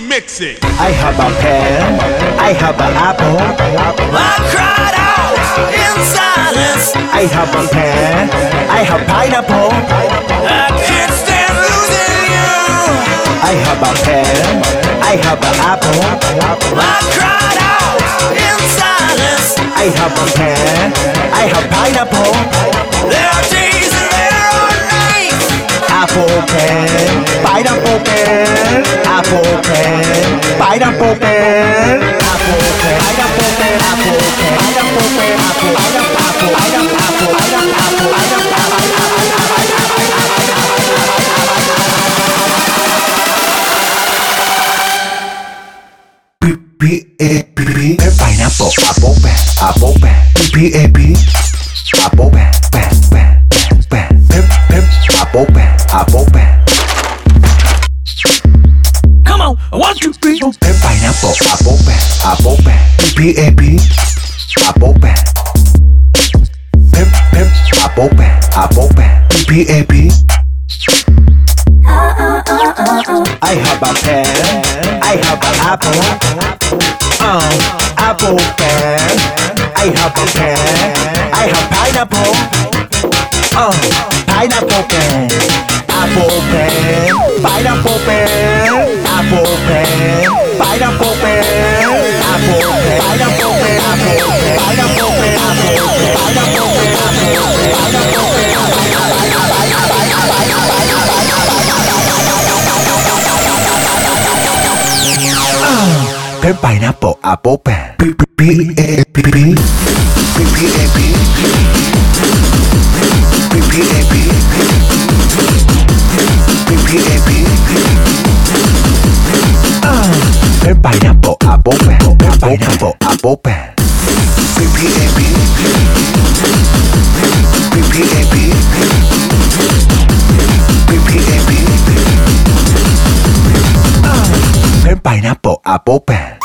remix it. I have a pen, I have an apple. I cried out in silence. I have a pen, I have pineapple. I can't stand losing you. I have a pen, I have an apple. I cried out in silence. I have a pen, I have pineapple. There are days and there are nights. Apple pen, pineapple P P A P P pineapple apple apple pen P P A P apple apple apple Come on, one, two, three. pen pineapple apple apple pen P P A P apple pen pen apple apple pen P P A P I have a I have apple, um, apple pen. I have a pen, I have pineapple, um, pineapple pen, apple pen, pineapple pen, apple pen, pineapple pen, apple pen, pineapple pen, apple pen, pineapple pen pineapple apple pen P P P A P P P P A P P P A P P P A P pineapple apple pen pineapple apple pen P P A P pineapple apple pen